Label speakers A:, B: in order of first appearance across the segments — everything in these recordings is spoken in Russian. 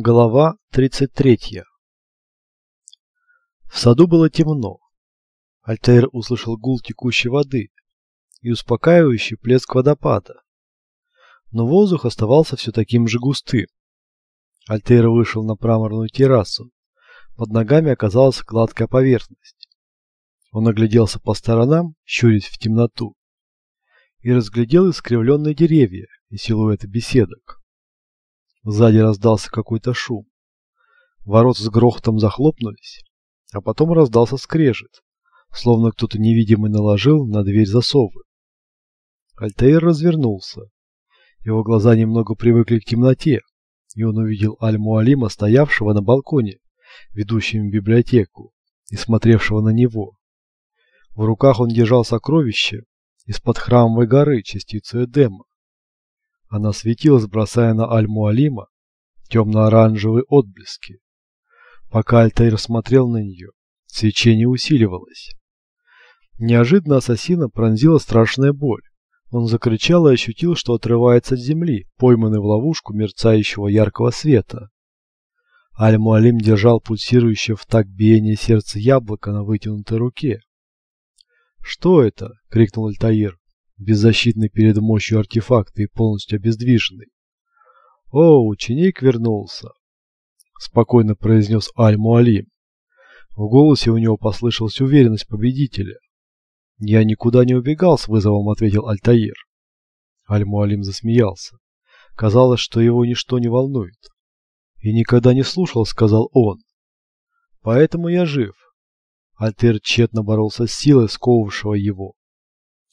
A: Глава 33 В саду было темно. Альтаир услышал гул текущей воды и успокаивающий плеск водопада. Но воздух оставался все таким же густым. Альтаир вышел на мраморную террасу. Под ногами оказалась гладкая поверхность. Он огляделся по сторонам, щурясь в темноту, и разглядел искривленные деревья и силуэты беседок. Сзади раздался какой-то шум. Ворота с грохотом захлопнулись, а потом раздался скрежет, словно кто-то невидимый наложил на дверь засовы. Альтаир развернулся. Его глаза немного привыкли к темноте, и он увидел Аль-Муалима, стоявшего на балконе, ведущем в библиотеку, и смотревшего на него. В руках он держал сокровище из-под храмовой горы, частицу Эдема. Она светилась, бросая на Аль-Муалима темно-оранжевые отблески. Пока Альтаир смотрел на нее, свечение усиливалось. Неожиданно ассасина пронзила страшная боль. Он закричал и ощутил, что отрывается от земли, пойманный в ловушку мерцающего яркого света. Аль-Муалим держал пульсирующее в так биение сердца яблоко на вытянутой руке. «Что это?» — крикнул Альтаир беззащитный перед мощью артефакта и полностью обездвиженный. «О, ученик вернулся!» — спокойно произнес Аль-Муалим. В голосе у него послышалась уверенность победителя. «Я никуда не убегал с вызовом», — ответил Альтаир. Аль-Муалим засмеялся. Казалось, что его ничто не волнует. «И никогда не слушал», — сказал он. «Поэтому я жив». Альтер тщетно боролся с силой, сковывавшего его.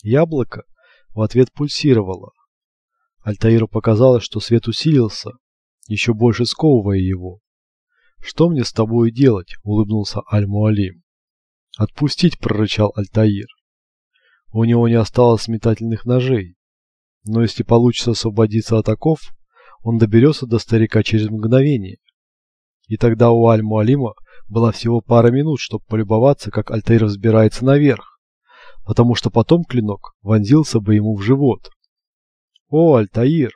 A: Яблоко в ответ пульсировало. Альтаиру показалось, что свет усилился, еще больше сковывая его. «Что мне с тобой делать?» — улыбнулся Аль-Муалим. «Отпустить!» — прорычал Альтаир. У него не осталось метательных ножей, но если получится освободиться от оков, он доберется до старика через мгновение. И тогда у Аль-Муалима была всего пара минут, чтобы полюбоваться, как Альтаир взбирается наверх потому что потом клинок вонзился бы ему в живот. «О, Альтаир,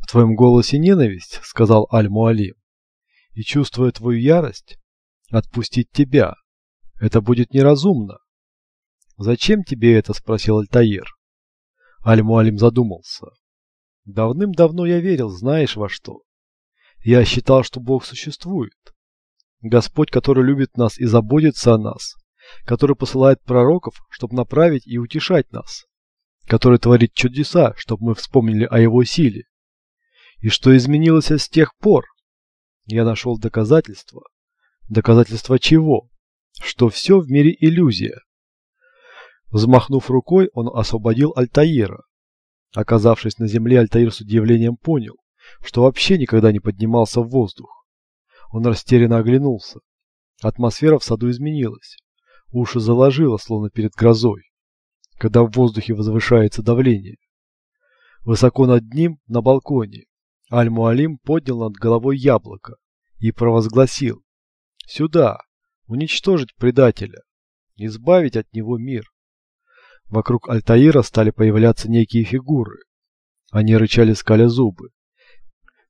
A: в твоем голосе ненависть», — сказал Аль-Муалим. «И чувствуя твою ярость, отпустить тебя. Это будет неразумно». «Зачем тебе это?» — спросил Альтаир. Аль-Муалим задумался. «Давным-давно я верил, знаешь во что. Я считал, что Бог существует. Господь, который любит нас и заботится о нас, который посылает пророков, чтобы направить и утешать нас, который творит чудеса, чтобы мы вспомнили о его силе. И что изменилось с тех пор? Я нашел доказательства. Доказательства чего? Что все в мире иллюзия. Взмахнув рукой, он освободил Альтаира. Оказавшись на земле, Альтаир с удивлением понял, что вообще никогда не поднимался в воздух. Он растерянно оглянулся. Атмосфера в саду изменилась. Уши заложило, словно перед грозой, когда в воздухе возвышается давление. Высоко над ним, на балконе, Аль-Муалим поднял над головой яблоко и провозгласил «Сюда! Уничтожить предателя! Избавить от него мир!» Вокруг Альтаира стали появляться некие фигуры. Они рычали скаля зубы.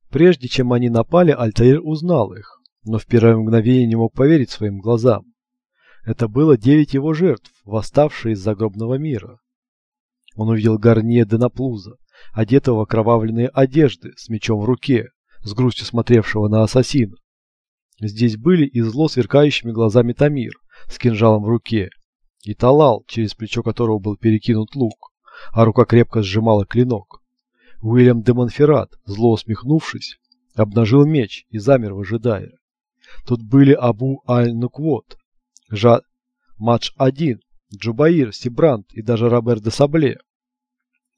A: Прежде чем они напали, Альтаир узнал их, но в первое мгновение не мог поверить своим глазам. Это было девять его жертв, восставшие из загробного мира. Он увидел Гарния Денаплуза, одетого в окровавленные одежды, с мечом в руке, с грустью смотревшего на ассасина. Здесь были и зло сверкающими глазами Тамир, с кинжалом в руке, и Талал, через плечо которого был перекинут лук, а рука крепко сжимала клинок. Уильям де Монферрат, зло усмехнувшись, обнажил меч и замер, выжидая. Тут были Абу Аль-Нуквот, Жа... Мадж-1, Джубаир, Сибрант и даже Робер де Сабле.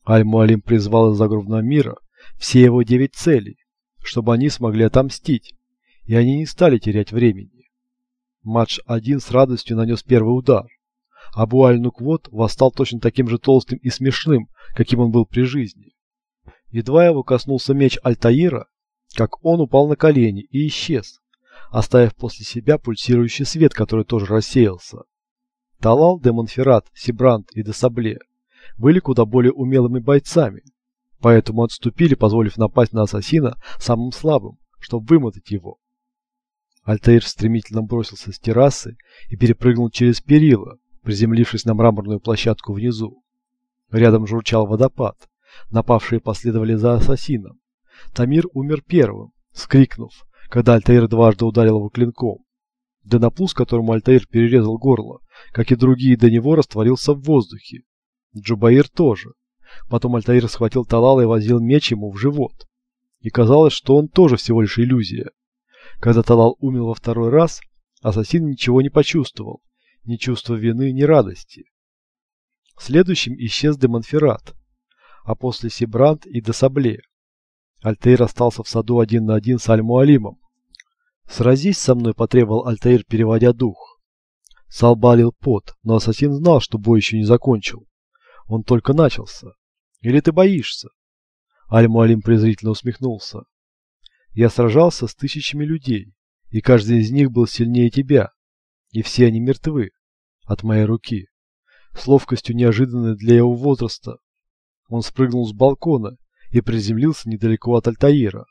A: Аль-Муалим призвал из загробного мира все его девять целей, чтобы они смогли отомстить, и они не стали терять времени. Мадж-1 с радостью нанес первый удар. Абу Аль-Нуквот восстал точно таким же толстым и смешным, каким он был при жизни. Едва его коснулся меч Альтаира, как он упал на колени и исчез, оставив после себя пульсирующий свет, который тоже рассеялся. Талал, де Монферрат, Сибрант и де Сабле были куда более умелыми бойцами, поэтому отступили, позволив напасть на ассасина самым слабым, чтобы вымотать его. Альтаир стремительно бросился с террасы и перепрыгнул через перила, приземлившись на мраморную площадку внизу. Рядом журчал водопад. Напавшие последовали за ассасином. Тамир умер первым, скрикнув, когда Альтаир дважды ударил его клинком. Денапус, которому Альтаир перерезал горло, как и другие до него, растворился в воздухе. Джубаир тоже. Потом Альтаир схватил Талала и возил меч ему в живот. И казалось, что он тоже всего лишь иллюзия. Когда Талал умер во второй раз, ассасин ничего не почувствовал. Ни чувства вины, ни радости. Следующим исчез Демонферат, а после Сибрант и Десабле. Альтаир остался в саду один на один с Аль-Муалимом. «Сразись со мной», – потребовал Альтаир, переводя дух. Салбалил пот, но ассасин знал, что бой еще не закончил. Он только начался. Или ты боишься? Аль-Муалим презрительно усмехнулся. Я сражался с тысячами людей, и каждый из них был сильнее тебя. И все они мертвы. От моей руки. С ловкостью неожиданной для его возраста. Он спрыгнул с балкона и приземлился недалеко от Альтаира.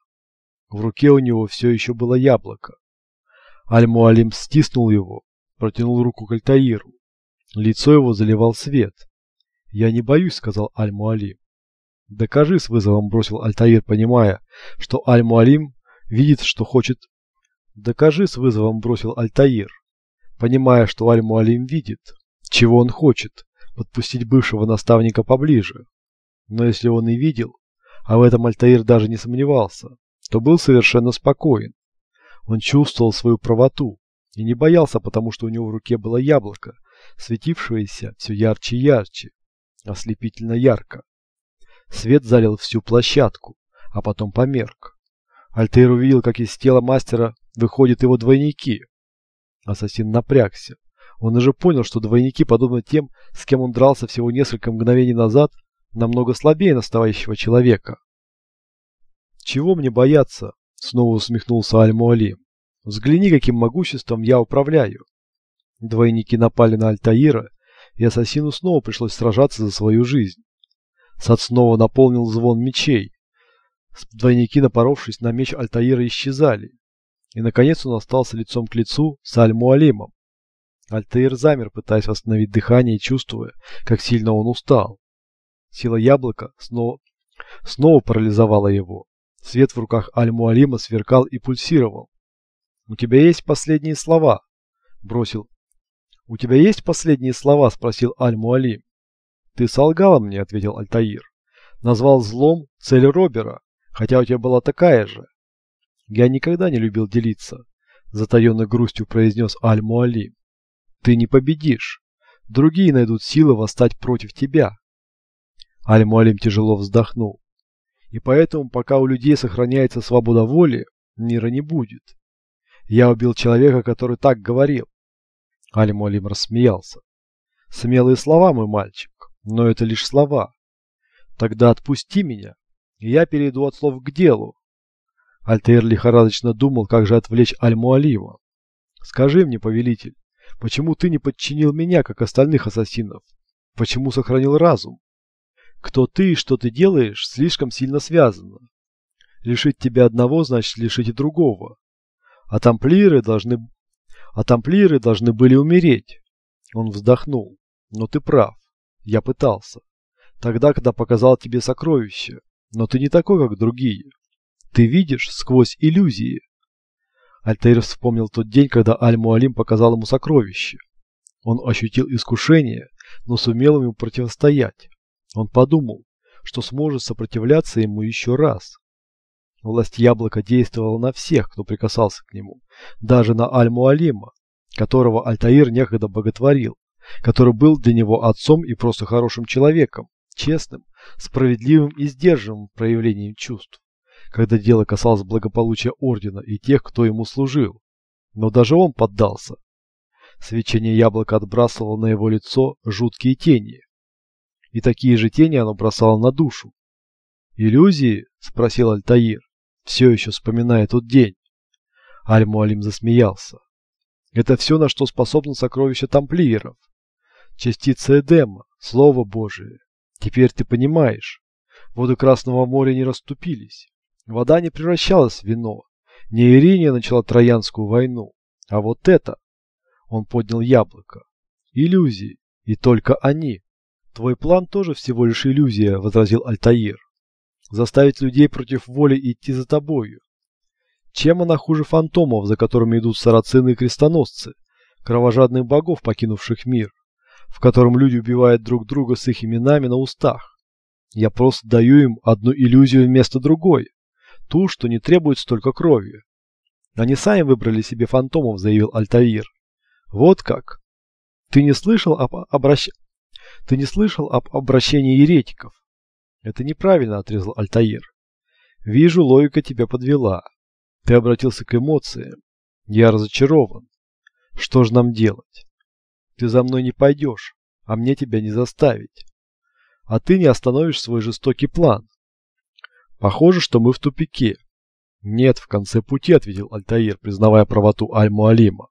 A: В руке у него все еще было яблоко. Аль-Муалим стиснул его, протянул руку к Альтаиру. Лицо его заливал свет. «Я не боюсь», — сказал Аль-Муалим. «Докажи», — с вызовом бросил Альтаир, понимая, что Аль-Муалим видит, что хочет. «Докажи», — с вызовом бросил Альтаир, понимая, что Аль-Муалим видит, чего он хочет, подпустить бывшего наставника поближе. Но если он и видел, а в этом Альтаир даже не сомневался, то был совершенно спокоен. Он чувствовал свою правоту и не боялся, потому что у него в руке было яблоко, светившееся все ярче и ярче ослепительно ярко. Свет залил всю площадку, а потом померк. Альтейр увидел, как из тела мастера выходят его двойники. Ассасин напрягся. Он уже понял, что двойники, подобно тем, с кем он дрался всего несколько мгновений назад, намного слабее настоящего человека. «Чего мне бояться?» — снова усмехнулся Аль-Муалим. «Взгляни, каким могуществом я управляю». Двойники напали на Альтаира и ассасину снова пришлось сражаться за свою жизнь. Сад снова наполнил звон мечей. Двойники, напоровшись на меч Альтаира, исчезали. И, наконец, он остался лицом к лицу с Аль-Муалимом. Альтаир замер, пытаясь восстановить дыхание и чувствуя, как сильно он устал. Сила яблока снова, снова парализовала его. Свет в руках Аль-Муалима сверкал и пульсировал. «У тебя есть последние слова?» – бросил «У тебя есть последние слова?» – спросил Аль-Муалим. «Ты солгала мне», – ответил Альтаир. «Назвал злом цель Робера, хотя у тебя была такая же». «Я никогда не любил делиться», – затаенной грустью произнес Аль-Муалим. «Ты не победишь. Другие найдут силы восстать против тебя». Аль-Муалим тяжело вздохнул. «И поэтому, пока у людей сохраняется свобода воли, мира не будет. Я убил человека, который так говорил. Аль-Муалим рассмеялся. Смелые слова, мой мальчик, но это лишь слова. Тогда отпусти меня, и я перейду от слов к делу. Альтер лихорадочно думал, как же отвлечь Аль-Муалима. Скажи мне, повелитель, почему ты не подчинил меня, как остальных ассасинов? Почему сохранил разум? Кто ты и что ты делаешь, слишком сильно связано. Лишить тебя одного, значит лишить и другого. А тамплиеры должны а тамплиеры должны были умереть. Он вздохнул. Но ты прав. Я пытался. Тогда, когда показал тебе сокровище. Но ты не такой, как другие. Ты видишь сквозь иллюзии. Альтаир вспомнил тот день, когда Аль-Муалим показал ему сокровище. Он ощутил искушение, но сумел ему противостоять. Он подумал, что сможет сопротивляться ему еще раз. Власть яблока действовала на всех, кто прикасался к нему, даже на Аль-Муалима, которого Альтаир некогда боготворил, который был для него отцом и просто хорошим человеком, честным, справедливым и сдержанным проявлением чувств, когда дело касалось благополучия ордена и тех, кто ему служил. Но даже он поддался. Свечение яблока отбрасывало на его лицо жуткие тени. И такие же тени оно бросало на душу. «Иллюзии?» – спросил Альтаир все еще вспоминая тот день. Аль-Муалим засмеялся. Это все, на что способно сокровище тамплиеров. Частица Эдема, Слово Божие. Теперь ты понимаешь. Воды Красного моря не расступились. Вода не превращалась в вино. Не Ириния начала Троянскую войну, а вот это. Он поднял яблоко. Иллюзии, и только они. Твой план тоже всего лишь иллюзия, возразил Альтаир. Заставить людей против воли идти за тобою. Чем она хуже фантомов, за которыми идут сарацины и крестоносцы, кровожадных богов, покинувших мир, в котором люди убивают друг друга с их именами на устах? Я просто даю им одну иллюзию вместо другой, ту, что не требует столько крови. Они сами выбрали себе фантомов, заявил Альтаир. Вот как. Ты не слышал об обращ... Ты не слышал об обращении еретиков? Это неправильно, отрезал Альтаир. Вижу, логика тебя подвела. Ты обратился к эмоциям. Я разочарован. Что же нам делать? Ты за мной не пойдешь, а мне тебя не заставить. А ты не остановишь свой жестокий план. Похоже, что мы в тупике. Нет, в конце пути, ответил Альтаир, признавая правоту Аль-Муалима,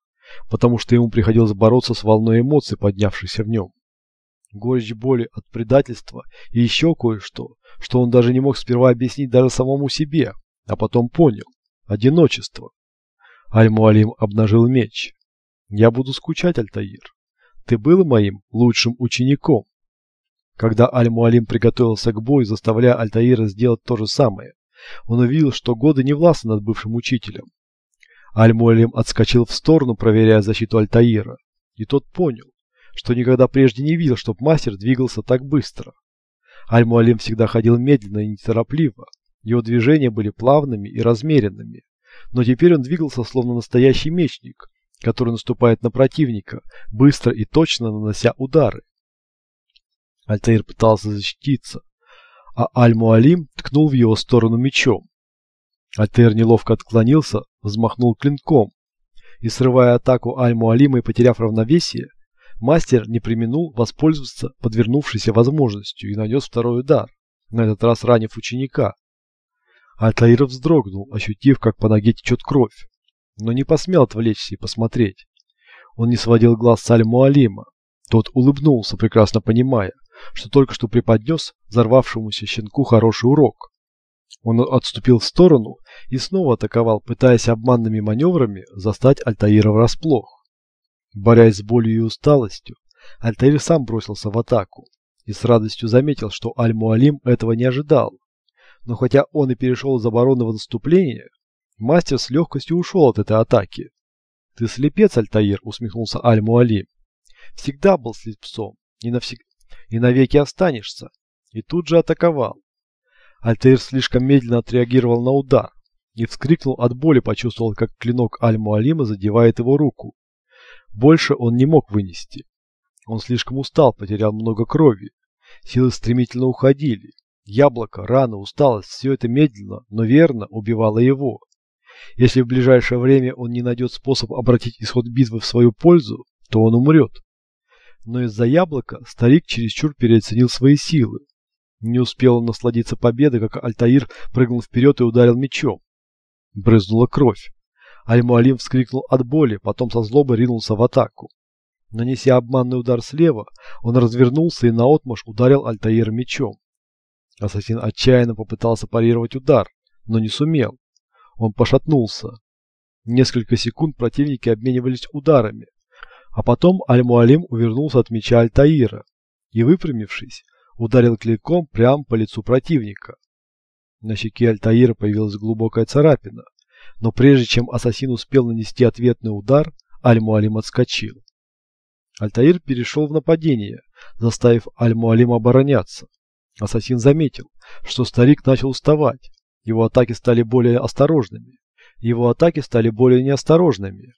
A: потому что ему приходилось бороться с волной эмоций, поднявшейся в нем. Горечь боли от предательства и еще кое-что, что он даже не мог сперва объяснить даже самому себе, а потом понял. Одиночество. Аль-Муалим обнажил меч. Я буду скучать, Альтаир. Ты был моим лучшим учеником. Когда Аль-Муалим приготовился к бою, заставляя Альтаира сделать то же самое, он увидел, что годы не властны над бывшим учителем. Аль-Муалим отскочил в сторону, проверяя защиту Альтаира, и тот понял, что никогда прежде не видел, чтоб мастер двигался так быстро. Аль-Муалим всегда ходил медленно и неторопливо, его движения были плавными и размеренными, но теперь он двигался словно настоящий мечник, который наступает на противника, быстро и точно нанося удары. Альтаир пытался защититься, а Аль-Муалим ткнул в его сторону мечом. Альтаир неловко отклонился, взмахнул клинком, и срывая атаку Аль-Муалима и потеряв равновесие, мастер не применул воспользоваться подвернувшейся возможностью и нанес второй удар, на этот раз ранив ученика. Альтаир вздрогнул, ощутив, как по ноге течет кровь, но не посмел отвлечься и посмотреть. Он не сводил глаз с Аль-Муалима. Тот улыбнулся, прекрасно понимая, что только что преподнес взорвавшемуся щенку хороший урок. Он отступил в сторону и снова атаковал, пытаясь обманными маневрами застать Альтаира врасплох. Борясь с болью и усталостью, Альтаир сам бросился в атаку и с радостью заметил, что Аль-Муалим этого не ожидал. Но хотя он и перешел из обороны в наступление, мастер с легкостью ушел от этой атаки. «Ты слепец, Альтаир», — усмехнулся Аль-Муалим. «Всегда был слепцом, и, навсег... и навеки останешься». И тут же атаковал. Альтаир слишком медленно отреагировал на удар и вскрикнул от боли, почувствовал, как клинок Аль-Муалима задевает его руку. Больше он не мог вынести. Он слишком устал, потерял много крови. Силы стремительно уходили. Яблоко, рана, усталость – все это медленно, но верно убивало его. Если в ближайшее время он не найдет способ обратить исход битвы в свою пользу, то он умрет. Но из-за яблока старик чересчур переоценил свои силы. Не успел он насладиться победой, как Альтаир прыгнул вперед и ударил мечом. Брызнула кровь. Аль-Муалим вскрикнул от боли, потом со злобой ринулся в атаку. Нанеся обманный удар слева, он развернулся и наотмашь ударил Альтаира мечом. Ассасин отчаянно попытался парировать удар, но не сумел. Он пошатнулся. Несколько секунд противники обменивались ударами, а потом Аль-Муалим увернулся от меча Аль-Таира и, выпрямившись, ударил клинком прямо по лицу противника. На щеке Аль-Таира появилась глубокая царапина, но прежде чем ассасин успел нанести ответный удар, Аль-Муалим отскочил. Альтаир перешел в нападение, заставив Аль-Муалим обороняться. Ассасин заметил, что старик начал уставать. Его атаки стали более осторожными. Его атаки стали более неосторожными.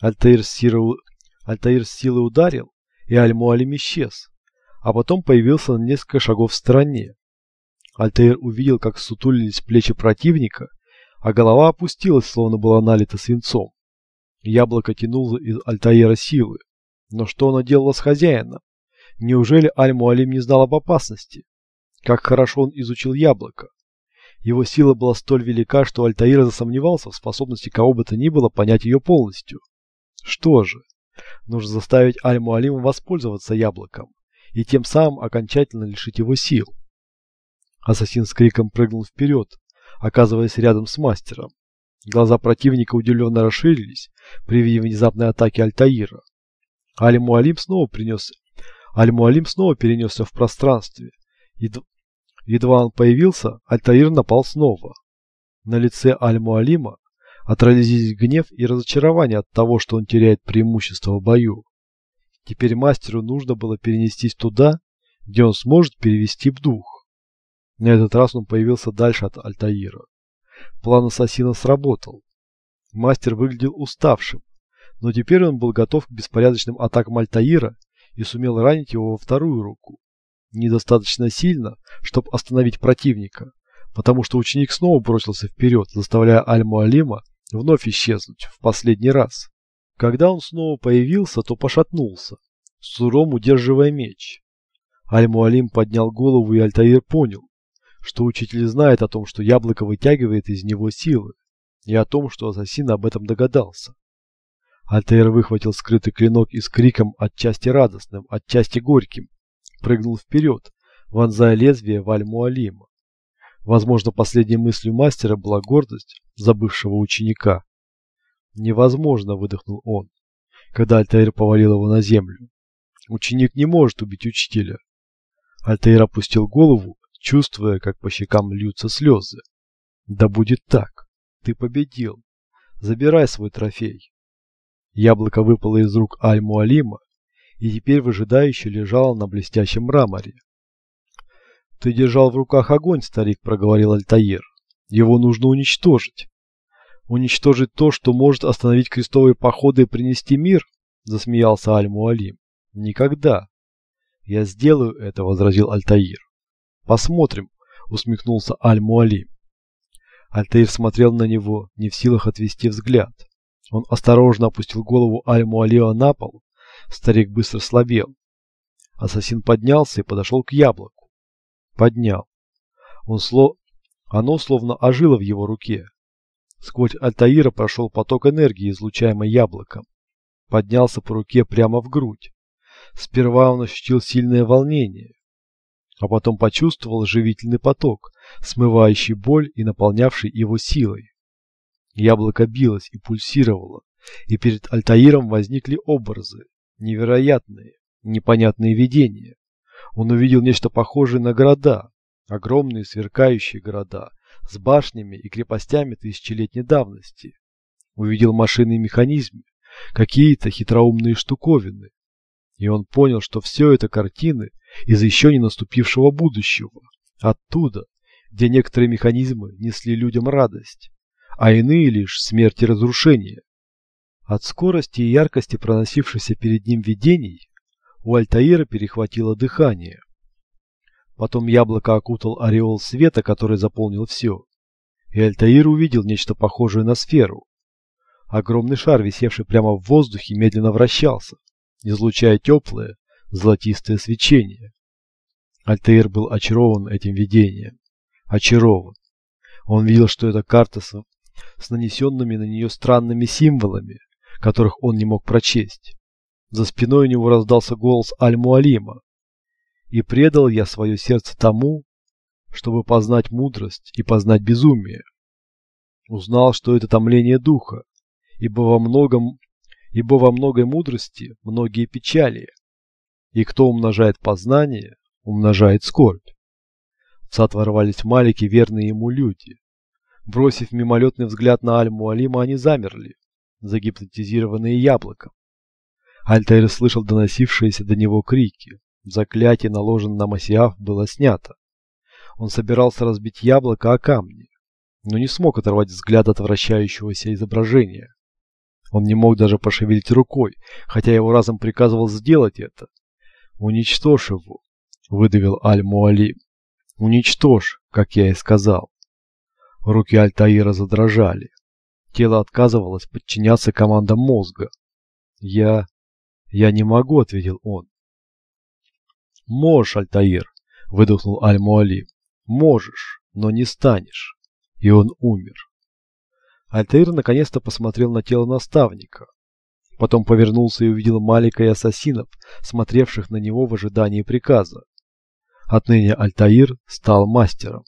A: Альтаир с, силой, Альтаир с силой ударил, и Аль-Муалим исчез, а потом появился на несколько шагов в стороне. Альтаир увидел, как сутулились плечи противника, а голова опустилась, словно была налита свинцом. Яблоко тянуло из Альтаира силы. Но что оно делало с хозяином? Неужели Аль-Муалим не знал об опасности? Как хорошо он изучил яблоко. Его сила была столь велика, что Альтаир засомневался в способности кого бы то ни было понять ее полностью. Что же, нужно заставить Аль-Муалима воспользоваться яблоком и тем самым окончательно лишить его сил. Ассасин с криком прыгнул вперед, оказываясь рядом с мастером. Глаза противника удивленно расширились при виде внезапной атаки Альтаира. Аль-Муалим снова принес... Аль-Муалим снова перенесся в пространстве. Едва, едва он появился, Альтаир напал снова. На лице Аль-Муалима отразились гнев и разочарование от того, что он теряет преимущество в бою. Теперь мастеру нужно было перенестись туда, где он сможет перевести в дух. На этот раз он появился дальше от Альтаира. План ассасина сработал. Мастер выглядел уставшим, но теперь он был готов к беспорядочным атакам Альтаира и сумел ранить его во вторую руку. Недостаточно сильно, чтобы остановить противника, потому что ученик снова бросился вперед, заставляя Аль-Муалима вновь исчезнуть в последний раз. Когда он снова появился, то пошатнулся, суром удерживая меч. Аль-Муалим поднял голову, и Альтаир понял, что учитель знает о том, что яблоко вытягивает из него силы, и о том, что ассасин об этом догадался. Альтаир выхватил скрытый клинок и с криком отчасти радостным, отчасти горьким, прыгнул вперед, вонзая лезвие в Аль-Муалима. Возможно, последней мыслью мастера была гордость забывшего ученика. «Невозможно», — выдохнул он, когда Альтаир повалил его на землю. «Ученик не может убить учителя». Альтаир опустил голову, чувствуя, как по щекам льются слезы. «Да будет так. Ты победил. Забирай свой трофей». Яблоко выпало из рук Аль-Муалима и теперь выжидающе лежало на блестящем мраморе. «Ты держал в руках огонь, старик», — проговорил Альтаир. «Его нужно уничтожить». «Уничтожить то, что может остановить крестовые походы и принести мир?» — засмеялся Аль-Муалим. «Никогда». «Я сделаю это», — возразил Альтаир. «Посмотрим», — усмехнулся Аль-Муалим. Альтаир смотрел на него, не в силах отвести взгляд. Он осторожно опустил голову Аль-Муалима на пол. Старик быстро слабел. Ассасин поднялся и подошел к яблоку. Поднял. Он сло... Оно словно ожило в его руке. Сквозь Альтаира прошел поток энергии, излучаемый яблоком. Поднялся по руке прямо в грудь. Сперва он ощутил сильное волнение, а потом почувствовал живительный поток, смывающий боль и наполнявший его силой. Яблоко билось и пульсировало, и перед Альтаиром возникли образы, невероятные, непонятные видения. Он увидел нечто похожее на города, огромные сверкающие города, с башнями и крепостями тысячелетней давности. Увидел машины и механизмы, какие-то хитроумные штуковины. И он понял, что все это картины из еще не наступившего будущего. Оттуда, где некоторые механизмы несли людям радость, а иные лишь смерть и разрушение. От скорости и яркости проносившихся перед ним видений у Альтаира перехватило дыхание. Потом яблоко окутал ореол света, который заполнил все. И Альтаир увидел нечто похожее на сферу. Огромный шар, висевший прямо в воздухе, медленно вращался, излучая теплое, золотистое свечение. Альтаир был очарован этим видением. Очарован. Он видел, что это карта с, с нанесенными на нее странными символами, которых он не мог прочесть. За спиной у него раздался голос Аль-Муалима. «И предал я свое сердце тому, чтобы познать мудрость и познать безумие. Узнал, что это томление духа, ибо во многом, ибо во многой мудрости многие печали, и кто умножает познание, умножает скорбь. В сад ворвались малики, верные ему люди. Бросив мимолетный взгляд на Аль-Муалима, они замерли, загипнотизированные яблоком. Альтаир слышал доносившиеся до него крики. Заклятие, наложенное на Масиаф, было снято. Он собирался разбить яблоко о камни, но не смог оторвать взгляд от вращающегося изображения. Он не мог даже пошевелить рукой, хотя его разом приказывал сделать это. «Уничтожь его», — выдавил Аль-Муалим. «Уничтожь, как я и сказал». Руки Альтаира задрожали. Тело отказывалось подчиняться командам мозга. «Я... я не могу», — ответил он. «Можешь, Альтаир», — выдохнул Аль-Муалим. «Можешь, но не станешь». И он умер. Альтаир наконец-то посмотрел на тело наставника. Потом повернулся и увидел Малика и ассасинов, смотревших на него в ожидании приказа. Отныне Альтаир стал мастером.